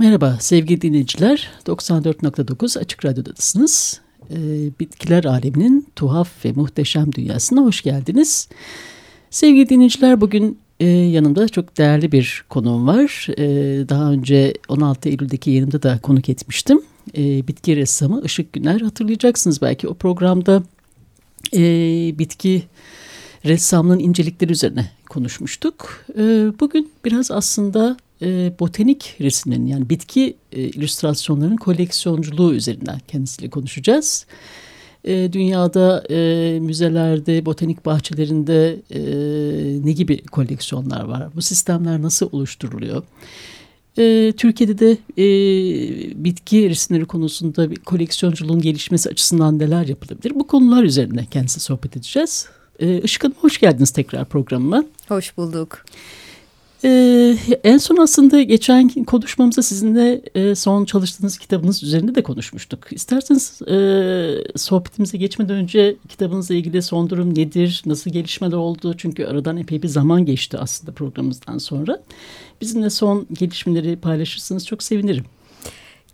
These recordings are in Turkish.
Merhaba sevgili dinleyiciler. 94.9 Açık Radyo'dasınız. Ee, bitkiler aleminin tuhaf ve muhteşem dünyasına hoş geldiniz. Sevgili dinleyiciler bugün e, yanımda çok değerli bir konuğum var. E, daha önce 16 Eylül'deki yayınımda da konuk etmiştim. E, bitki ressamı Işık Güner hatırlayacaksınız belki o programda e, bitki ressamlığın incelikleri üzerine konuşmuştuk. E, bugün biraz aslında e, botanik resimlerin yani bitki e, illüstrasyonlarının koleksiyonculuğu üzerinden kendisiyle konuşacağız. E, dünyada e, müzelerde, botanik bahçelerinde e, ne gibi koleksiyonlar var? Bu sistemler nasıl oluşturuluyor? E, Türkiye'de de e, bitki resimleri konusunda bir koleksiyonculuğun gelişmesi açısından neler yapılabilir? Bu konular üzerine kendisi sohbet edeceğiz. E, Işık Hanım hoş geldiniz tekrar programıma. Hoş bulduk. Ee, en son aslında geçen konuşmamızda sizinle e, son çalıştığınız kitabınız üzerinde de konuşmuştuk. İsterseniz e, sohbetimize geçmeden önce kitabınızla ilgili son durum nedir, nasıl gelişmeler oldu? Çünkü aradan epey bir zaman geçti aslında programımızdan sonra. Bizimle son gelişmeleri paylaşırsanız çok sevinirim.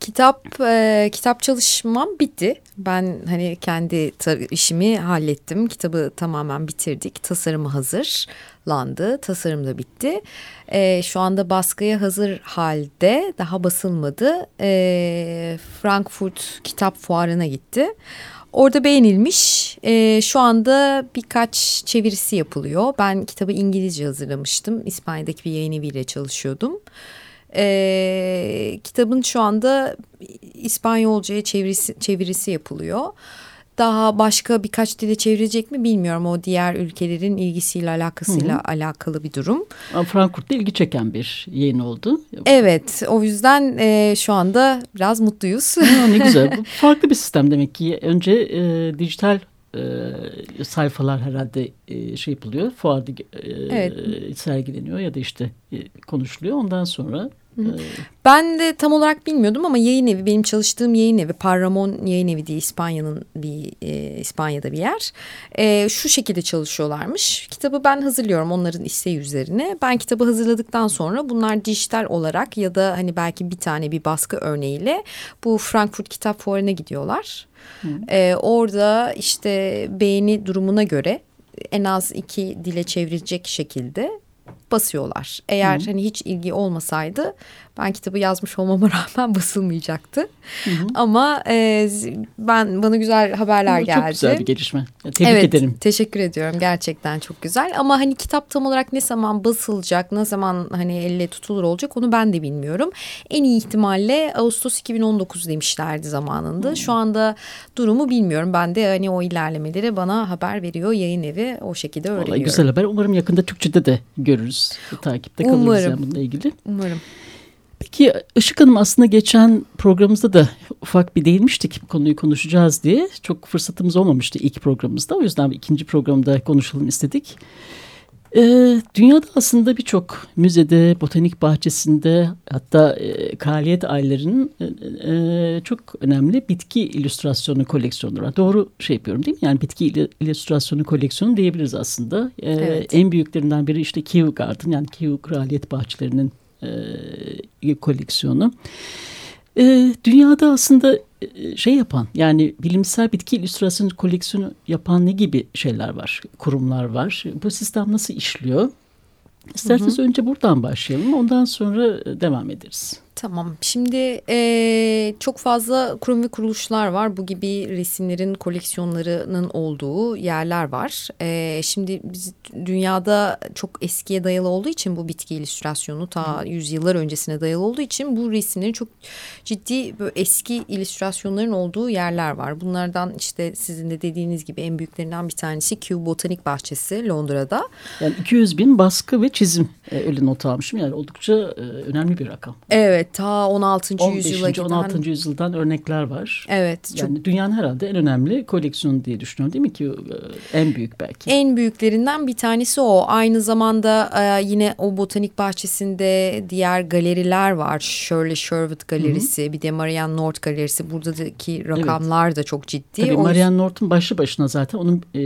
Kitap e, kitap çalışmam bitti. Ben hani kendi işimi hallettim. Kitabı tamamen bitirdik. Tasarımı hazırlandı. Tasarım da bitti. E, şu anda baskıya hazır halde. Daha basılmadı. E, Frankfurt Kitap Fuarı'na gitti. Orada beğenilmiş. E, şu anda birkaç çevirisi yapılıyor. Ben kitabı İngilizce hazırlamıştım. İspanya'daki bir yayın eviyle çalışıyordum. E, kitabın şu anda İspanyolcaya çevirisi, çevirisi yapılıyor. Daha başka birkaç dile çevirecek mi bilmiyorum. O diğer ülkelerin ilgisiyle alakasıyla hı hı. alakalı bir durum. Frankfurt'ta ilgi çeken bir yayın oldu. Evet o yüzden e, şu anda biraz mutluyuz. Ha, ne güzel. Farklı bir sistem demek ki. Önce e, dijital e, sayfalar herhalde e, şey yapılıyor. Fuarda e, evet. sergileniyor ya da işte e, konuşuluyor. Ondan sonra ben de tam olarak bilmiyordum ama yayın evi benim çalıştığım yayın evi Parramon yayın evi diye İspanya'nın bir e, İspanya'da bir yer. E, şu şekilde çalışıyorlarmış. Kitabı ben hazırlıyorum onların isteği üzerine. Ben kitabı hazırladıktan sonra bunlar dijital olarak ya da hani belki bir tane bir baskı örneğiyle bu Frankfurt Kitap Fuarı'na gidiyorlar. E, orada işte beğeni durumuna göre en az iki dile çevrilecek şekilde basıyorlar. Eğer Hı. hani hiç ilgi olmasaydı ben kitabı yazmış olmama rağmen basılmayacaktı. Hı hı. Ama e, ben bana güzel haberler çok geldi. Çok güzel bir gelişme. Tebrik evet, ederim. Teşekkür ediyorum. Gerçekten çok güzel. Ama hani kitap tam olarak ne zaman basılacak, ne zaman hani elle tutulur olacak onu ben de bilmiyorum. En iyi ihtimalle Ağustos 2019 demişlerdi zamanında. Hı. Şu anda durumu bilmiyorum. Ben de hani o ilerlemeleri bana haber veriyor yayın evi. O şekilde öğreniyorum. Vallahi güzel haber. Umarım yakında Türkçe'de de görürüz. Takipte kalırız Umarım. yani bununla ilgili. Umarım. Peki Işık Hanım aslında geçen programımızda da ufak bir değinmiştik bu konuyu konuşacağız diye. Çok fırsatımız olmamıştı ilk programımızda. O yüzden ikinci programda konuşalım istedik. Ee, dünyada aslında birçok müzede, botanik bahçesinde hatta e, kraliyet ailelerinin e, e, çok önemli bitki illüstrasyonu koleksiyonları var. Doğru şey yapıyorum değil mi? Yani bitki illüstrasyonu koleksiyonu diyebiliriz aslında. Ee, evet. En büyüklerinden biri işte Kew Garden yani Kew Kraliyet Bahçeleri'nin e, koleksiyonu. E, dünyada aslında e, şey yapan yani bilimsel bitki illüstrasyon koleksiyonu yapan ne gibi şeyler var, kurumlar var. Bu sistem nasıl işliyor? İsterseniz hı hı. önce buradan başlayalım ondan sonra devam ederiz. Tamam. Şimdi e, çok fazla kurum ve kuruluşlar var. Bu gibi resimlerin koleksiyonlarının olduğu yerler var. E, şimdi biz dünyada çok eskiye dayalı olduğu için bu bitki illüstrasyonu ta yüzyıllar öncesine dayalı olduğu için bu resimlerin çok ciddi böyle eski illüstrasyonların olduğu yerler var. Bunlardan işte sizin de dediğiniz gibi en büyüklerinden bir tanesi Kew Botanik Bahçesi Londra'da. Yani 200 bin baskı ve çizim e, öyle not almışım. Yani oldukça e, önemli bir rakam. Evet ta 16. 15. yüzyıla giden. 16. yüzyıldan örnekler var. Evet. Yani çok... dünyanın herhalde en önemli koleksiyonu diye düşünüyorum değil mi ki e, en büyük belki. En büyüklerinden bir tanesi o. Aynı zamanda e, yine o botanik bahçesinde diğer galeriler var. Shirley Sherwood galerisi, Hı -hı. bir de Marianne North galerisi. Buradaki rakamlar evet. da çok ciddi. Tabii o... Marianne North'un başlı başına zaten onun e,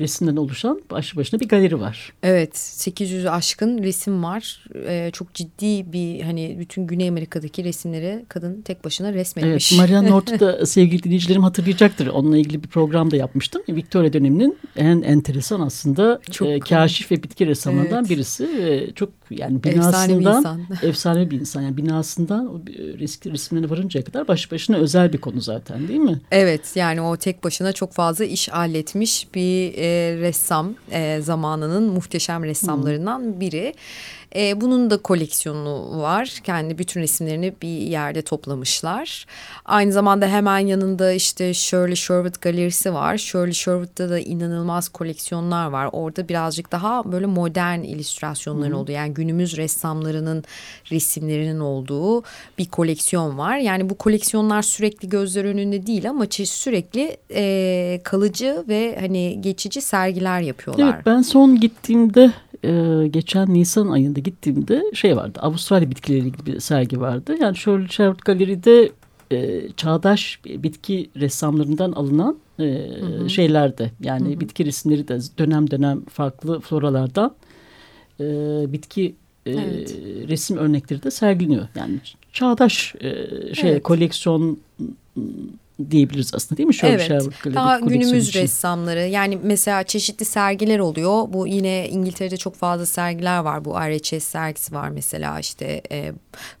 resimden oluşan başlı başına bir galeri var. Evet, 800 aşkın resim var. E, çok ciddi bir hani bütün Güney Güney Amerika'daki resimleri kadın tek başına resmetmiş. Evet, Marianne North'u da sevgili dinleyicilerim hatırlayacaktır. Onunla ilgili bir program da yapmıştım. Victoria döneminin en enteresan aslında çok e, kaşif ve bitki ressamlarından evet. birisi. E, çok yani binasından efsane bir insan. efsane bir insan. Yani binasından o risk resimlerine varıncaya kadar baş başına özel bir konu zaten değil mi? Evet yani o tek başına çok fazla iş halletmiş bir e, ressam e, zamanının muhteşem ressamlarından hmm. biri. E, bunun da koleksiyonu var. Kendi bütün resimlerini bir yerde toplamışlar. Aynı zamanda hemen yanında işte Shirley Sherwood galerisi var. Shirley Sherwood'da da inanılmaz koleksiyonlar var. Orada birazcık daha böyle modern illüstrasyonların olduğu yani günümüz ressamlarının resimlerinin olduğu bir koleksiyon var. Yani bu koleksiyonlar sürekli gözler önünde değil ama sürekli e, kalıcı ve hani geçici sergiler yapıyorlar. Evet ben son gittiğimde e, geçen Nisan ayında gittiğimde şey vardı. Avustralya bitkileriyle ilgili bir sergi vardı. Yani şöyle Sherwood Galeri'de e, çağdaş bitki ressamlarından alınan e, hı hı. şeylerdi. Yani hı hı. bitki resimleri de dönem dönem farklı floralardan e, bitki e, evet. resim örnekleri de sergileniyor. Yani çağdaş e, şey evet. koleksiyon diyebiliriz aslında değil mi? Şöyle evet. Şey, Daha günümüz için. ressamları yani mesela çeşitli sergiler oluyor. Bu yine İngiltere'de çok fazla sergiler var. Bu RHS sergisi var mesela işte e,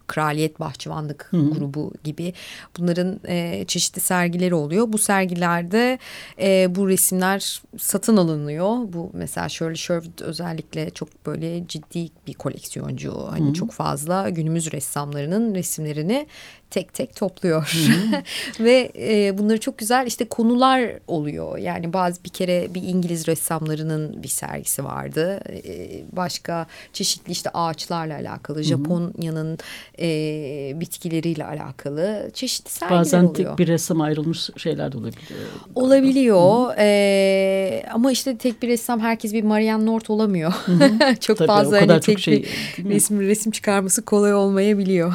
Kraliyet Bahçıvanlık Hı. grubu gibi. Bunların e, çeşitli sergileri oluyor. Bu sergilerde e, bu resimler satın alınıyor. Bu mesela Shirley Sherwood özellikle çok böyle ciddi bir koleksiyoncu. Hani Hı. çok fazla günümüz ressamlarının resimlerini tek tek topluyor. Ve e, bunları çok güzel işte konular oluyor. Yani bazı bir kere bir İngiliz ressamlarının bir sergisi vardı. E, başka çeşitli işte ağaçlarla alakalı. Japonya'nın e, bitkileriyle alakalı çeşitli sergiler Bazen oluyor. Bazen tek bir ressam ayrılmış şeyler de olabiliyor. Olabiliyor. E, ama işte tek bir ressam herkes bir Marianne North olamıyor. çok Tabii, fazla hani tek şey, bir resim, resim çıkarması kolay olmayabiliyor.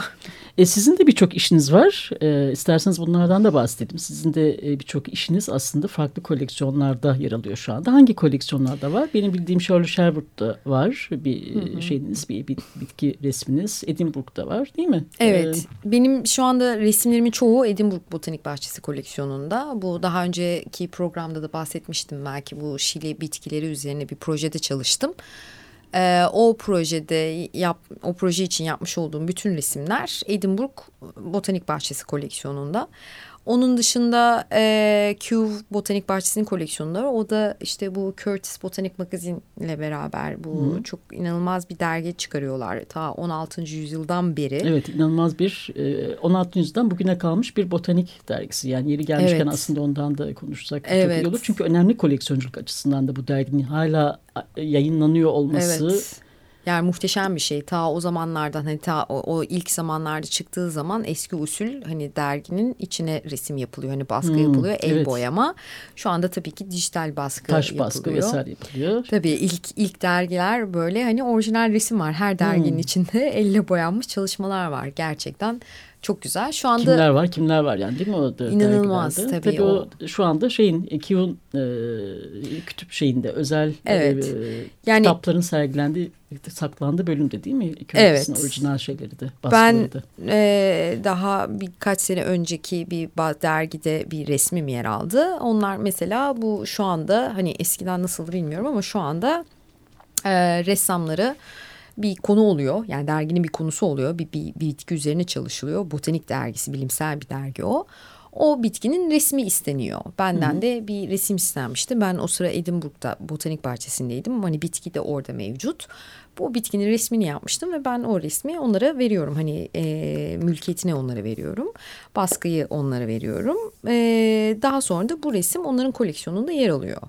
E, sizin de birçok işiniz var. E, isterseniz bunlardan da bahsedelim. Sizin de e, birçok işiniz aslında farklı koleksiyonlarda yer alıyor şu anda. Hangi koleksiyonlarda var? Benim bildiğim Shirley Sherwood'da var bir hı hı. şeyiniz, bir, bir bitki resminiz. Edinburgh'da var değil mi? Evet. Ee, Benim şu anda resimlerimin çoğu Edinburgh Botanik Bahçesi koleksiyonunda. Bu daha önceki programda da bahsetmiştim belki bu Şili bitkileri üzerine bir projede çalıştım. E, o projede yap, o proje için yapmış olduğum bütün resimler Edinburgh Botanik Bahçesi koleksiyonunda. Onun dışında e, Q Botanik Bahçesi'nin koleksiyonları. O da işte bu Curtis Botanik Magazine ile beraber bu Hı. çok inanılmaz bir dergi çıkarıyorlar. Ta 16. yüzyıldan beri. Evet inanılmaz bir e, 16. yüzyıldan bugüne kalmış bir botanik dergisi. Yani yeri gelmişken evet. aslında ondan da konuşsak evet. çok iyi olur. Çünkü önemli koleksiyonculuk açısından da bu derginin hala yayınlanıyor olması... Evet yani muhteşem bir şey. Ta o zamanlardan hani ta o, o ilk zamanlarda çıktığı zaman eski usul hani derginin içine resim yapılıyor. Hani baskı hmm, yapılıyor. El evet. boyama. Şu anda tabii ki dijital baskı Taş yapılıyor. Taş baskı vesaire yapılıyor. Tabii ilk ilk dergiler böyle hani orijinal resim var. Her derginin hmm. içinde elle boyanmış çalışmalar var. Gerçekten çok güzel. Şu anda kimler var kimler var yani değil mi o da İnanılmaz tabii. tabii o, o şu anda şeyin Kiyun e, kütüp şeyinde özel e, evet. e, yani, kitapların sergilendiği saklandığı bölümde değil mi? Evet. orijinal şeyleri de Ben e, daha birkaç sene önceki bir dergide bir resmim yer aldı. Onlar mesela bu şu anda hani eskiden nasıldı bilmiyorum ama şu anda e, ressamları bir konu oluyor. Yani derginin bir konusu oluyor. Bir, bir, bir bitki üzerine çalışılıyor. Botanik dergisi, bilimsel bir dergi o. O bitkinin resmi isteniyor. Benden Hı -hı. de bir resim istenmişti. Ben o sıra Edinburgh'da botanik bahçesindeydim. Hani bitki de orada mevcut. Bu bitkinin resmini yapmıştım ve ben o resmi onlara veriyorum. Hani e, mülkiyetine onlara veriyorum. Baskıyı onlara veriyorum. E, daha sonra da bu resim onların koleksiyonunda yer alıyor.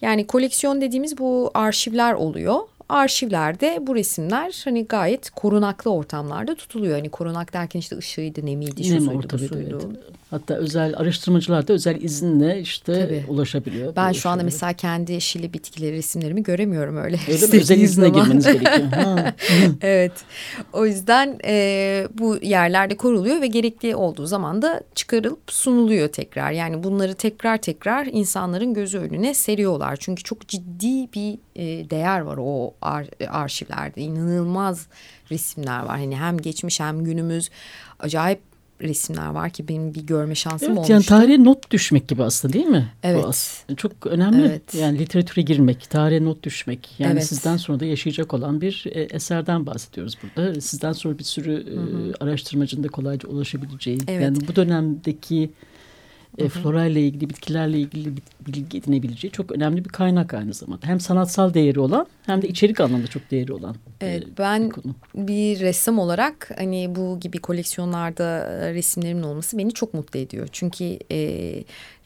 Yani koleksiyon dediğimiz bu arşivler oluyor arşivlerde bu resimler hani gayet korunaklı ortamlarda tutuluyor. Hani korunak derken işte ışığıydı, nemiydi, şu suydu, bu suydu. Evet. Hatta özel araştırmacılar da özel izinle işte Tabii. ulaşabiliyor. Ben şu anda mesela kendi şili bitkileri resimlerimi göremiyorum öyle. Öyle mi? Özel izne girmeniz gerekiyor. evet. O yüzden e, bu yerlerde koruluyor ve gerekli olduğu zaman da çıkarılıp sunuluyor tekrar. Yani bunları tekrar tekrar insanların gözü önüne seriyorlar. Çünkü çok ciddi bir e, değer var o ar arşivlerde inanılmaz resimler var. Hani hem geçmiş hem günümüz acayip resimler var ki benim bir görme şansım evet, olmuştu. Yani tarihe not düşmek gibi aslında değil mi? Evet. Bu aslında. Çok önemli. Evet. Yani literatüre girmek, tarihe not düşmek. Yani Evet. sizden sonra da yaşayacak olan bir e, eserden bahsediyoruz burada. Sizden sonra bir sürü e, araştırmacının da kolayca ulaşabileceği. Evet. Yani bu dönemdeki e, flora ile ilgili, bitkilerle ilgili bilgi edinebileceği çok önemli bir kaynak aynı zamanda. Hem sanatsal değeri olan hem de içerik anlamda çok değeri olan Evet, e, ben bir konu. bir ressam olarak hani bu gibi koleksiyonlarda e, resimlerimin olması beni çok mutlu ediyor. Çünkü e,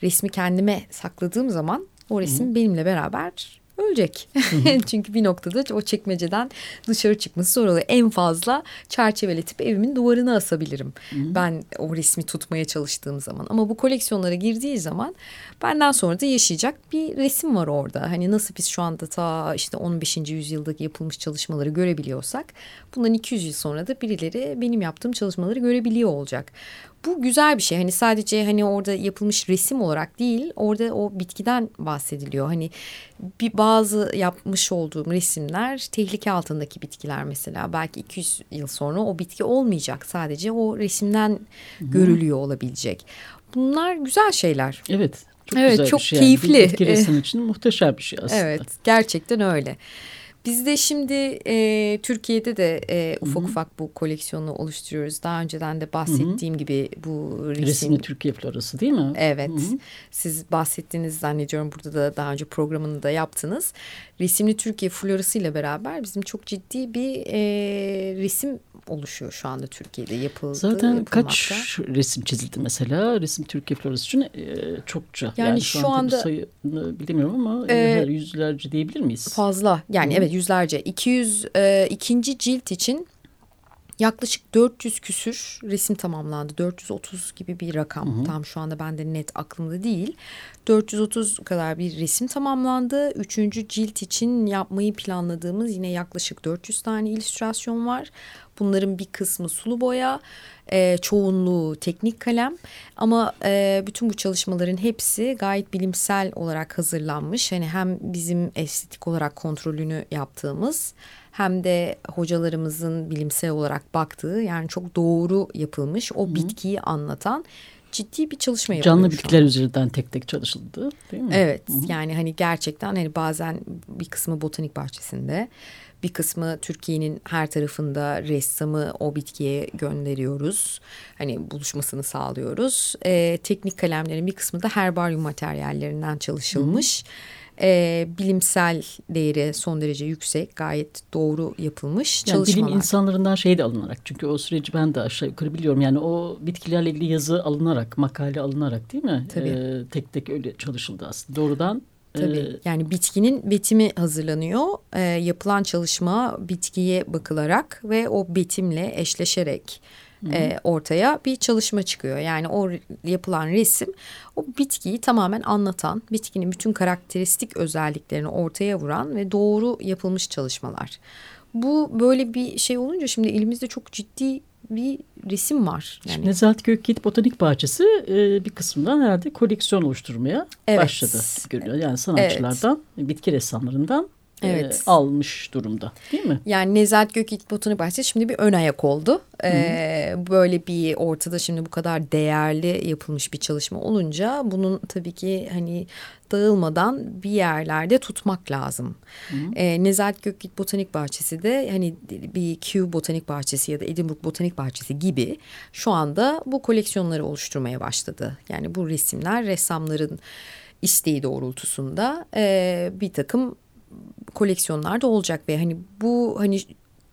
resmi kendime sakladığım zaman o resim benimle beraber ölecek. Çünkü bir noktada o çekmeceden dışarı çıkması zor oluyor. En fazla çerçeveletip evimin duvarına asabilirim. Ben o resmi tutmaya çalıştığım zaman. Ama bu koleksiyonlara girdiği zaman benden sonra da yaşayacak bir resim var orada. Hani nasıl biz şu anda ta işte 15. yüzyıldaki yapılmış çalışmaları görebiliyorsak bundan 200 yıl sonra da birileri benim yaptığım çalışmaları görebiliyor olacak. Bu güzel bir şey. Hani sadece hani orada yapılmış resim olarak değil, orada o bitkiden bahsediliyor. Hani bir bazı yapmış olduğum resimler tehlike altındaki bitkiler mesela. Belki 200 yıl sonra o bitki olmayacak. Sadece o resimden görülüyor olabilecek. Bunlar güzel şeyler. Evet. Çok Evet, güzel çok bir şey. Yani. keyifli. Bir bitki resmi için muhteşem bir şey aslında. Evet, gerçekten öyle. Biz de şimdi e, Türkiye'de de e, ufak ufak bu koleksiyonu oluşturuyoruz. Daha önceden de bahsettiğim gibi bu resim. Resimli Türkiye florası değil mi? Evet. Siz bahsettiğiniz zannediyorum burada da daha önce programını da yaptınız. Resimli Türkiye florası ile beraber bizim çok ciddi bir e, resim oluşuyor şu anda Türkiye'de yapıldı. Zaten kaç resim çizildi mesela resim Türkiye florası için e, çokça. Yani şu, şu anda anda- sayını bilemiyorum ama e, yüzlerce diyebilir miyiz? Fazla yani evet yüzlerce 200 e, ikinci cilt için yaklaşık 400 küsür resim tamamlandı. 430 gibi bir rakam. Tam şu anda bende net aklımda değil. 430 kadar bir resim tamamlandı. Üçüncü cilt için yapmayı planladığımız yine yaklaşık 400 tane illüstrasyon var. Bunların bir kısmı sulu boya, e, çoğunluğu teknik kalem ama e, bütün bu çalışmaların hepsi gayet bilimsel olarak hazırlanmış. Hani hem bizim estetik olarak kontrolünü yaptığımız hem de hocalarımızın bilimsel olarak baktığı yani çok doğru yapılmış o bitkiyi anlatan ciddi bir çalışma yapılıyor Canlı bitkiler üzerinden tek tek çalışıldı değil mi? Evet yani hani gerçekten hani bazen bir kısmı botanik bahçesinde bir kısmı Türkiye'nin her tarafında ressamı o bitkiye gönderiyoruz. Hani buluşmasını sağlıyoruz. Ee, teknik kalemlerin bir kısmı da herbaryum materyallerinden çalışılmış. Ee, bilimsel değeri son derece yüksek gayet doğru yapılmış Yani çalışmalar. bilim insanlarından şey de alınarak çünkü o süreci ben de aşağı yukarı biliyorum. Yani o bitkilerle ilgili yazı alınarak, makale alınarak değil mi? Tabii. Ee, tek tek öyle çalışıldı aslında. Doğrudan Tabii e, yani bitkinin betimi hazırlanıyor. Ee, yapılan çalışma bitkiye bakılarak ve o betimle eşleşerek e, ortaya bir çalışma çıkıyor. Yani o yapılan resim o bitkiyi tamamen anlatan, bitkinin bütün karakteristik özelliklerini ortaya vuran ve doğru yapılmış çalışmalar. Bu böyle bir şey olunca şimdi elimizde çok ciddi bir resim var. Yani Şimdi Nezahat Gökyiğit Botanik Bahçesi e, bir kısmından herhalde koleksiyon oluşturmaya Evet. başladı. Görüyor. Yani sanatçılardan, bitki ressamlarından e, Evet. almış durumda değil mi? Yani Nezahat Gökyiğit Botanik Bahçesi şimdi bir ön ayak oldu. Ee, böyle bir ortada şimdi bu kadar değerli yapılmış bir çalışma olunca bunun tabii ki hani dağılmadan bir yerlerde tutmak lazım. Ee, Nezahat Gökyiğit Botanik Bahçesi de hani bir Kew Botanik Bahçesi ya da Edinburgh Botanik Bahçesi gibi şu anda bu koleksiyonları oluşturmaya başladı. Yani bu resimler ressamların isteği doğrultusunda e, bir takım koleksiyonlarda olacak ve hani bu hani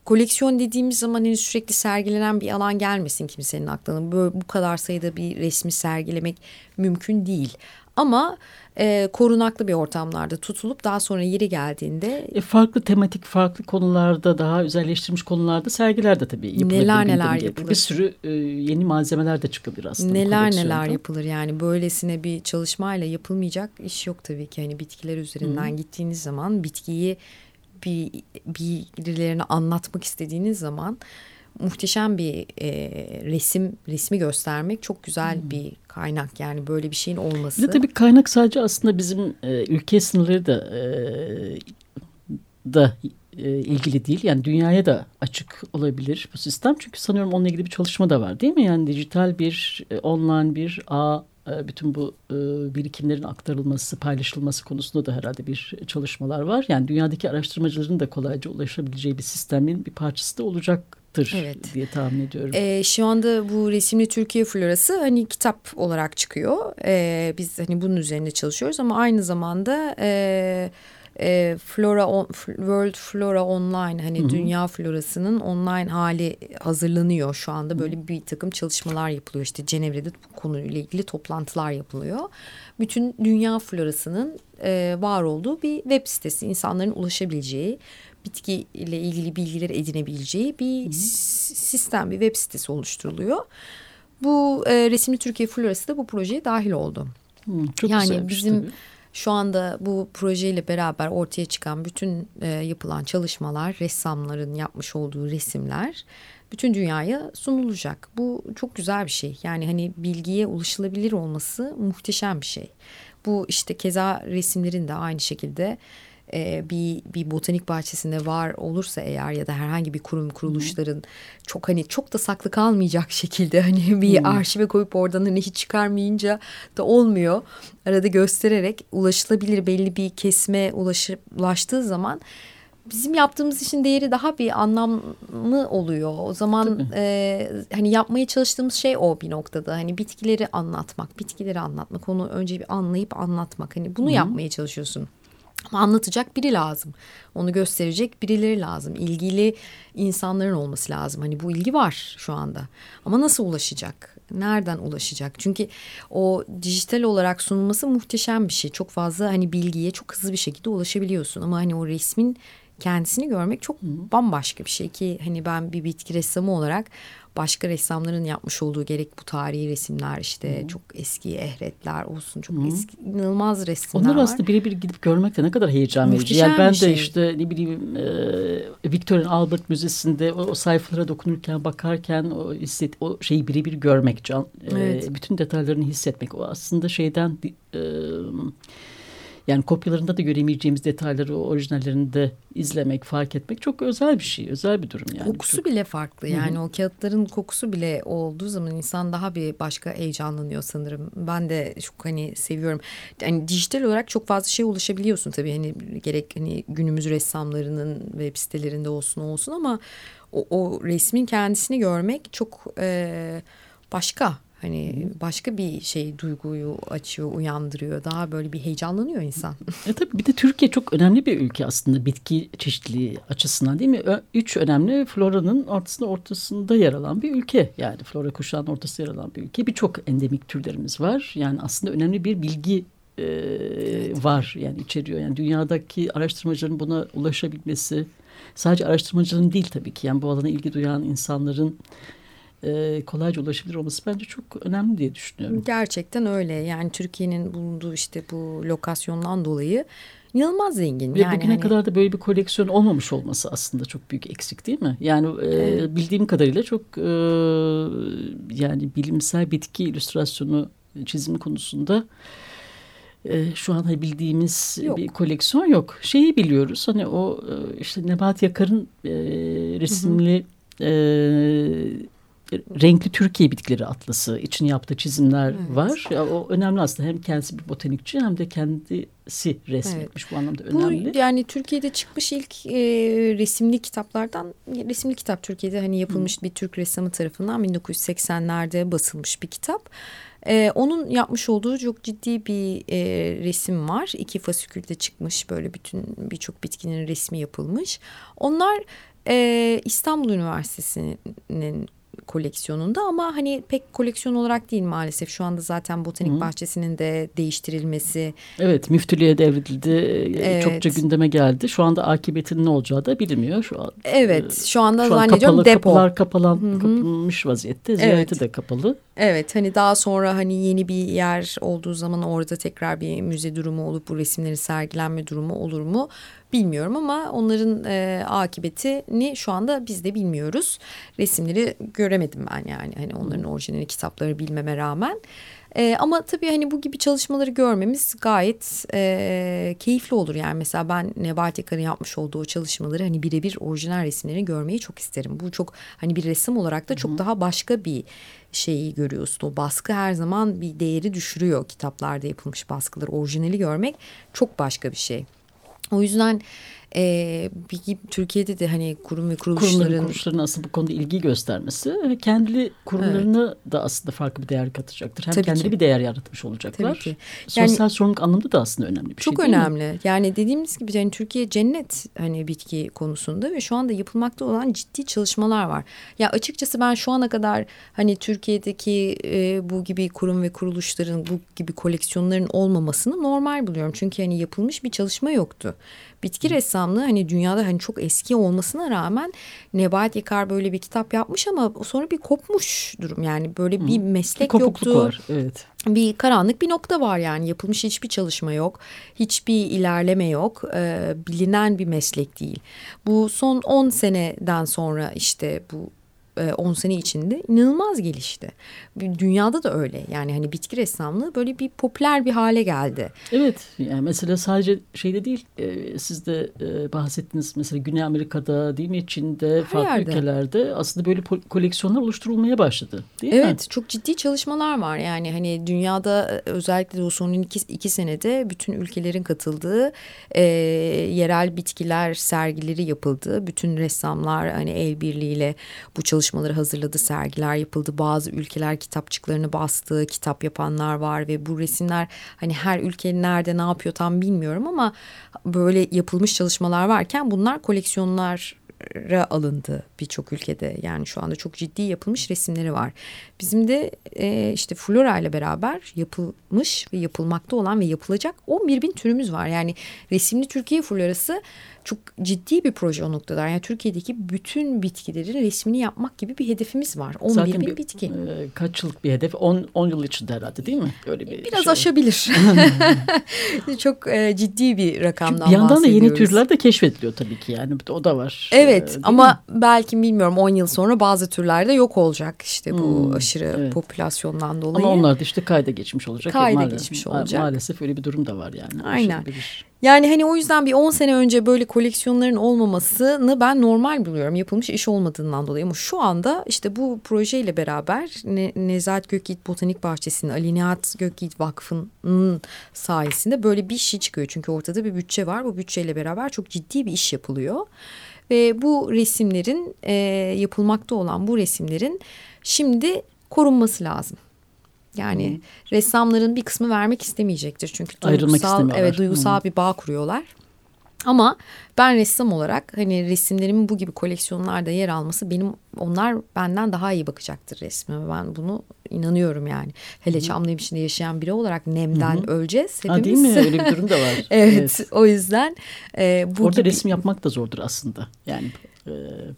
koleksiyon dediğimiz zaman hani sürekli sergilenen bir alan gelmesin kimsenin aklına. Böyle bu kadar sayıda bir resmi sergilemek mümkün değil. Ama e, korunaklı bir ortamlarda tutulup daha sonra yeri geldiğinde E, farklı tematik, farklı konularda daha özelleştirilmiş konularda sergiler de tabii yapılabilir. Neler neler yapılır. Bir sürü e, yeni malzemeler de çıkabilir aslında. neler neler yapılır yani böylesine bir çalışmayla yapılmayacak iş yok tabii ki. Hani bitkiler üzerinden gittiğiniz zaman bitkiyi bir birilerine anlatmak istediğiniz zaman muhteşem bir e, resim resmi göstermek çok güzel bir kaynak yani böyle bir şeyin olması. Bir de tabii kaynak sadece aslında bizim e, ülke sınırları da e, da e, ilgili değil. Yani dünyaya da açık olabilir bu sistem. Çünkü sanıyorum onunla ilgili bir çalışma da var değil mi? Yani dijital bir, e, online bir ağ e, bütün bu e, birikimlerin aktarılması, paylaşılması konusunda da herhalde bir çalışmalar var. Yani dünyadaki araştırmacıların da kolayca ulaşabileceği bir sistemin bir parçası da olacaktır evet. diye tahmin ediyorum. Ee, şu anda bu resimli Türkiye florası hani kitap olarak çıkıyor. Ee, biz hani bunun üzerinde çalışıyoruz ama aynı zamanda... E, e, Flora on, World Flora Online hani Hı-hı. dünya florasının online hali hazırlanıyor şu anda böyle bir takım çalışmalar yapılıyor işte Cenevre'de bu konuyla ilgili toplantılar yapılıyor. Bütün dünya florasının e, var olduğu bir web sitesi insanların ulaşabileceği bitki ile ilgili bilgiler edinebileceği bir Hı-hı. sistem bir web sitesi oluşturuluyor. Bu e, resimli Türkiye florası da bu projeye dahil oldu. Hı, çok yani bizim tabii şu anda bu projeyle beraber ortaya çıkan bütün e, yapılan çalışmalar, ressamların yapmış olduğu resimler bütün dünyaya sunulacak. Bu çok güzel bir şey. Yani hani bilgiye ulaşılabilir olması muhteşem bir şey. Bu işte keza resimlerin de aynı şekilde e, bir bir botanik bahçesinde var olursa eğer ya da herhangi bir kurum kuruluşların hmm. çok hani çok da saklı kalmayacak şekilde hani bir hmm. arşive koyup oradan hani hiç çıkarmayınca da olmuyor. Arada göstererek ulaşılabilir belli bir kesme ulaşı, ulaştığı zaman bizim yaptığımız işin değeri daha bir anlamlı oluyor. O zaman e, hani yapmaya çalıştığımız şey o bir noktada. Hani bitkileri anlatmak, bitkileri anlatmak, onu önce bir anlayıp anlatmak. Hani bunu Hı. yapmaya çalışıyorsun. Ama anlatacak biri lazım. Onu gösterecek birileri lazım. İlgili insanların olması lazım. Hani bu ilgi var şu anda. Ama nasıl ulaşacak? Nereden ulaşacak? Çünkü o dijital olarak sunulması muhteşem bir şey. Çok fazla hani bilgiye çok hızlı bir şekilde ulaşabiliyorsun. Ama hani o resmin kendisini görmek çok bambaşka bir şey ki hani ben bir bitki ressamı olarak başka ressamların yapmış olduğu gerek bu tarihi resimler işte Hı. çok eski ehretler olsun çok Hı. eski inanılmaz resimler Onlar var. aslında birebir gidip görmek de ne kadar heyecan verici. Yani ben de şey. işte ne bileyim e, Victorian Albert Müzesi'nde o, o sayfalara dokunurken bakarken o hisset o şeyi birebir görmek can evet. e, bütün detaylarını hissetmek o aslında şeyden e, yani kopyalarında da göremeyeceğimiz detayları orijinallerinde izlemek, fark etmek çok özel bir şey. Özel bir durum yani. Kokusu bile farklı. Yani Hı -hı. o kağıtların kokusu bile olduğu zaman insan daha bir başka heyecanlanıyor sanırım. Ben de çok hani seviyorum. Yani dijital olarak çok fazla şey ulaşabiliyorsun tabii. Hani gerek hani günümüz ressamlarının web sitelerinde olsun olsun ama o, o resmin kendisini görmek çok e, başka Hani başka bir şey duyguyu açıyor, uyandırıyor. Daha böyle bir heyecanlanıyor insan. E tabii bir de Türkiye çok önemli bir ülke aslında bitki çeşitliliği açısından değil mi? Üç önemli floranın ortasında ortasında yer alan bir ülke. Yani flora kuşağının ortasında yer alan bir ülke. Birçok endemik türlerimiz var. Yani aslında önemli bir bilgi e, evet. var yani içeriyor. Yani dünyadaki araştırmacıların buna ulaşabilmesi sadece araştırmacıların değil tabii ki. Yani bu alana ilgi duyan insanların e, kolayca ulaşabilir olması bence çok önemli diye düşünüyorum. Gerçekten öyle. Yani Türkiye'nin bulunduğu işte bu lokasyondan dolayı inanılmaz zengin. Ve yani bugüne hani... kadar da böyle bir koleksiyon olmamış olması aslında çok büyük eksik değil mi? Yani e, bildiğim kadarıyla çok e, yani bilimsel bitki illüstrasyonu çizimi konusunda e, şu an hani bildiğimiz yok. bir koleksiyon yok. Şeyi biliyoruz hani o e, işte Nebat Yakar'ın e, resimli hı hı. E, renkli Türkiye bitkileri atlası için yaptığı çizimler evet. var. Ya, o önemli aslında hem kendisi bir botanikçi hem de kendisi resmetmiş evet. bu anlamda önemli. Bu yani Türkiye'de çıkmış ilk e, resimli kitaplardan resimli kitap Türkiye'de hani yapılmış Hı. bir Türk ressamı tarafından 1980'lerde basılmış bir kitap. Ee, onun yapmış olduğu çok ciddi bir e, resim var. İki fasikülde çıkmış böyle bütün birçok bitkinin resmi yapılmış. Onlar e, İstanbul Üniversitesi'nin koleksiyonunda ama hani pek koleksiyon olarak değil maalesef. Şu anda zaten botanik Hı. bahçesinin de değiştirilmesi. Evet müftülüğe devredildi. Evet. Çokça gündeme geldi. Şu anda akıbetinin ne olacağı da bilinmiyor. Şu an, evet şu anda şu zannediyorum kapalı, depo. Kapılar kapalan, Hı -hı. kapılmış vaziyette. Ziyareti evet. de kapalı. Evet hani daha sonra hani yeni bir yer olduğu zaman orada tekrar bir müze durumu olup bu resimlerin sergilenme durumu olur mu bilmiyorum ama onların e, akıbetini şu anda biz de bilmiyoruz. Resimleri gör göremedim ben yani. Hani onların orijinali kitapları bilmeme rağmen. E, ama tabii hani bu gibi çalışmaları görmemiz gayet e, keyifli olur. Yani mesela ben Nebahat Yakar'ın yapmış olduğu çalışmaları hani birebir orijinal resimlerini görmeyi çok isterim. Bu çok hani bir resim olarak da çok Hı-hı. daha başka bir şeyi görüyorsun. O baskı her zaman bir değeri düşürüyor kitaplarda yapılmış baskıları. Orijinali görmek çok başka bir şey. O yüzden e, bir, Türkiye'de de hani kurum ve kuruluşların... Kurumların, kuruluşların aslında bu konuda ilgi göstermesi ve kendi kurumlarını evet. da aslında farklı bir değer katacaktır. Hem Tabii kendi ki. bir değer yaratmış olacaklar. Tabii ki. Yani, Sosyal sorumluluk anlamda da aslında önemli bir şey Çok önemli. Yani dediğimiz gibi yani Türkiye cennet hani bitki konusunda ve şu anda yapılmakta olan ciddi çalışmalar var. Ya açıkçası ben şu ana kadar hani Türkiye'deki e, bu gibi kurum ve kuruluşların bu gibi koleksiyonların olmamasını normal buluyorum. Çünkü hani yapılmış bir çalışma yoktu bitki ressamlığı hani dünyada hani çok eski olmasına rağmen Nebahat Yakar böyle bir kitap yapmış ama sonra bir kopmuş durum yani böyle bir meslek bir yoktu. var evet. Bir karanlık bir nokta var yani yapılmış hiçbir çalışma yok. Hiçbir ilerleme yok. Ee, bilinen bir meslek değil. Bu son 10 seneden sonra işte bu 10 e, sene içinde inanılmaz gelişti. Dünyada da öyle. Yani hani bitki ressamlığı böyle bir popüler bir hale geldi. Evet. Yani mesela sadece şeyde değil. E, siz de e, bahsettiniz mesela Güney Amerika'da değil mi Çin'de Her farklı yerde. ülkelerde aslında böyle koleksiyonlar oluşturulmaya başladı. Değil evet, mi? Evet. Çok ciddi çalışmalar var. Yani hani dünyada özellikle de o son iki, iki senede bütün ülkelerin katıldığı e, yerel bitkiler sergileri yapıldı. Bütün ressamlar hani el birliğiyle bu çalışmalar çalışmaları hazırladı, sergiler yapıldı. Bazı ülkeler kitapçıklarını bastı, kitap yapanlar var ve bu resimler hani her ülkenin nerede ne yapıyor tam bilmiyorum ama böyle yapılmış çalışmalar varken bunlar koleksiyonlar alındı birçok ülkede. Yani şu anda çok ciddi yapılmış resimleri var. Bizim de e, işte flora ile beraber yapılmış ve yapılmakta olan ve yapılacak 11 bin türümüz var. Yani resimli Türkiye florası çok ciddi bir proje o noktada. Yani Türkiye'deki bütün bitkilerin resmini yapmak gibi bir hedefimiz var. 11 Zaten bin bir, bitki. E, kaç yıllık bir hedef? 10, 10 yıl içinde herhalde değil mi? Öyle bir Biraz şey. aşabilir. çok e, ciddi bir rakamdan Çünkü bir yandan da yeni türler de keşfediliyor tabii ki yani o da var. Evet e, ama mi? belki bilmiyorum 10 yıl sonra bazı türler de yok olacak işte bu hmm, aşırı evet. popülasyondan dolayı. Ama onlar da işte kayda geçmiş olacak. Kayda geçmiş olacak. Maalesef öyle bir durum da var yani. Aynen. Yani hani o yüzden bir 10 sene önce böyle koleksiyonların olmamasını ben normal buluyorum. Yapılmış iş olmadığından dolayı ama şu anda işte bu projeyle beraber ne, Nezahat Gökyiğit Botanik Bahçesi'nin Ali Nihat Gökyiğit Vakfı'nın sayesinde böyle bir şey çıkıyor. Çünkü ortada bir bütçe var. Bu bütçeyle beraber çok ciddi bir iş yapılıyor. Ve bu resimlerin e, yapılmakta olan bu resimlerin şimdi korunması lazım. Yani hmm. ressamların bir kısmı vermek istemeyecektir çünkü duygusal evet duygusal hmm. bir bağ kuruyorlar. Ama ben ressam olarak hani resimlerimin bu gibi koleksiyonlarda yer alması benim onlar benden daha iyi bakacaktır resmime. Ben bunu inanıyorum yani. Hele Çamlı'nın içinde yaşayan biri olarak nemden Hı -hı. öleceğiz hepimiz. Ha, değil mi? Öyle bir durum da var. evet, evet. O yüzden e, bu Orada gibi... resim yapmak da zordur aslında. Yani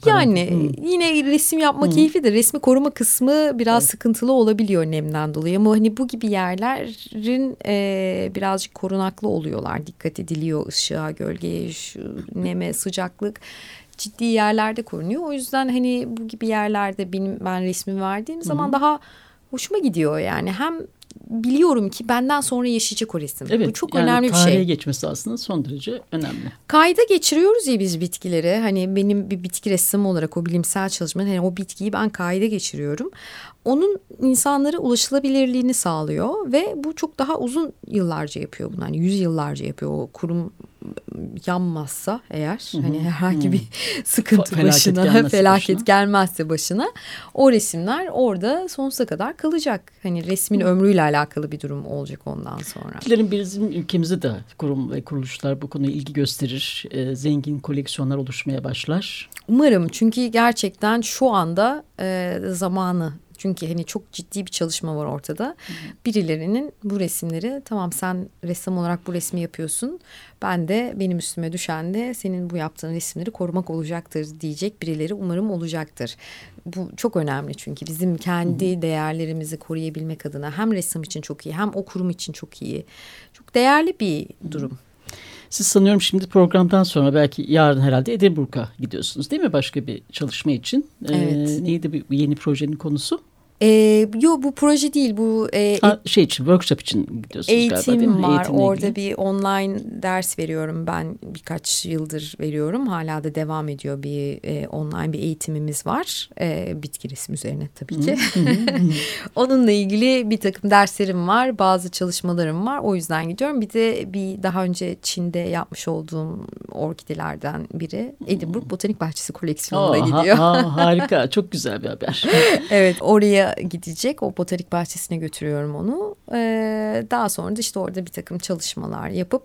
yani hmm. yine resim yapma hmm. keyiflidir. Resmi koruma kısmı biraz evet. sıkıntılı olabiliyor nemden dolayı. Ama hani bu gibi yerlerin e, birazcık korunaklı oluyorlar. Dikkat ediliyor ışığa, gölgeye, şu neme, sıcaklık ciddi yerlerde korunuyor. O yüzden hani bu gibi yerlerde benim ben resmi verdiğim zaman hmm. daha hoşuma gidiyor yani. Hem biliyorum ki benden sonra yaşayacak o resim. Evet, Bu çok yani önemli bir şey. Tarihe geçmesi aslında son derece önemli. Kayda geçiriyoruz ya biz bitkileri. Hani benim bir bitki ressamı olarak o bilimsel çalışmanın hani o bitkiyi ben kayda geçiriyorum onun insanlara ulaşılabilirliğini sağlıyor ve bu çok daha uzun yıllarca yapıyor bunu. Hani yüz yıllarca yapıyor o kurum yanmazsa eğer hı hı. hani herhangi hı. bir sıkıntı felaket başına gelmezse felaket başına. gelmezse başına o resimler orada sonsuza kadar kalacak. Hani resmin hı. ömrüyle alakalı bir durum olacak ondan sonra. Ülkelerin bizim ülkemizde de kurum ve kuruluşlar bu konuya ilgi gösterir. E, zengin koleksiyonlar oluşmaya başlar. Umarım çünkü gerçekten şu anda e, zamanı çünkü hani çok ciddi bir çalışma var ortada. Hı. Birilerinin bu resimleri tamam sen ressam olarak bu resmi yapıyorsun. Ben de benim üstüme düşen de senin bu yaptığın resimleri korumak olacaktır diyecek birileri umarım olacaktır. Bu çok önemli çünkü bizim kendi hı değerlerimizi koruyabilmek adına hem ressam için çok iyi hem o kurum için çok iyi. Çok değerli bir durum. Hı. Siz sanıyorum şimdi programdan sonra belki yarın herhalde Edinburgh'a gidiyorsunuz değil mi başka bir çalışma için? Evet. Ee, neydi bu yeni projenin konusu? E, yo bu proje değil bu e, ha, şey için workshop için gidiyorsunuz eğitim galiba değil mi? var. Eğitimle Orada ilgili. bir online ders veriyorum ben birkaç yıldır veriyorum. Hala da devam ediyor bir e, online bir eğitimimiz var. E, bitki resmi üzerine tabii ki. Onunla ilgili bir takım derslerim var. Bazı çalışmalarım var. O yüzden gidiyorum. Bir de bir daha önce Çin'de yapmış olduğum orkidelerden biri Edinburgh Botanik Bahçesi koleksiyonuna ha- gidiyor. ha, harika çok güzel bir haber. Evet oraya gidecek. O botanik bahçesine götürüyorum onu. Ee, daha sonra da işte orada bir takım çalışmalar yapıp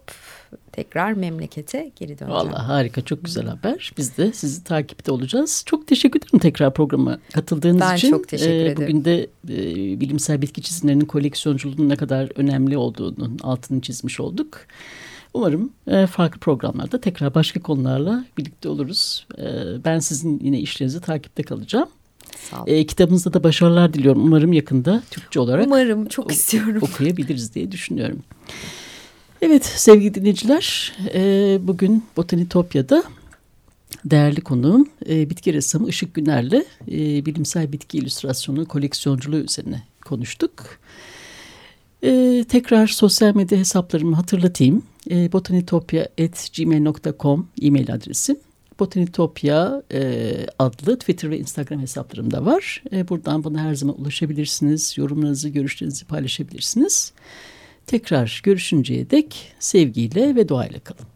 tekrar memlekete geri döneceğim. Vallahi harika çok güzel haber. Biz de sizi takipte olacağız. Çok teşekkür ederim tekrar programa katıldığınız Ben için. çok teşekkür ederim. Bugün de e, bilimsel bitki çizimlerinin koleksiyonculuğunun ne kadar önemli olduğunun altını çizmiş olduk. Umarım e, farklı programlarda tekrar başka konularla birlikte oluruz. E, ben sizin yine işlerinizi takipte kalacağım. E, kitabınızda da başarılar diliyorum. Umarım yakında Türkçe olarak Umarım çok istiyorum. okuyabiliriz diye düşünüyorum. Evet sevgili dinleyiciler e, bugün Botanitopya'da değerli konuğum e, bitki ressamı Işık Güner'le e, bilimsel bitki illüstrasyonu koleksiyonculuğu üzerine konuştuk. E, tekrar sosyal medya hesaplarımı hatırlatayım. E, botanitopya.gmail.com e-mail adresim. Botanitopya e, adlı Twitter ve Instagram hesaplarım da var. E, buradan bana her zaman ulaşabilirsiniz. Yorumlarınızı, görüşlerinizi paylaşabilirsiniz. Tekrar görüşünceye dek sevgiyle ve doğayla kalın.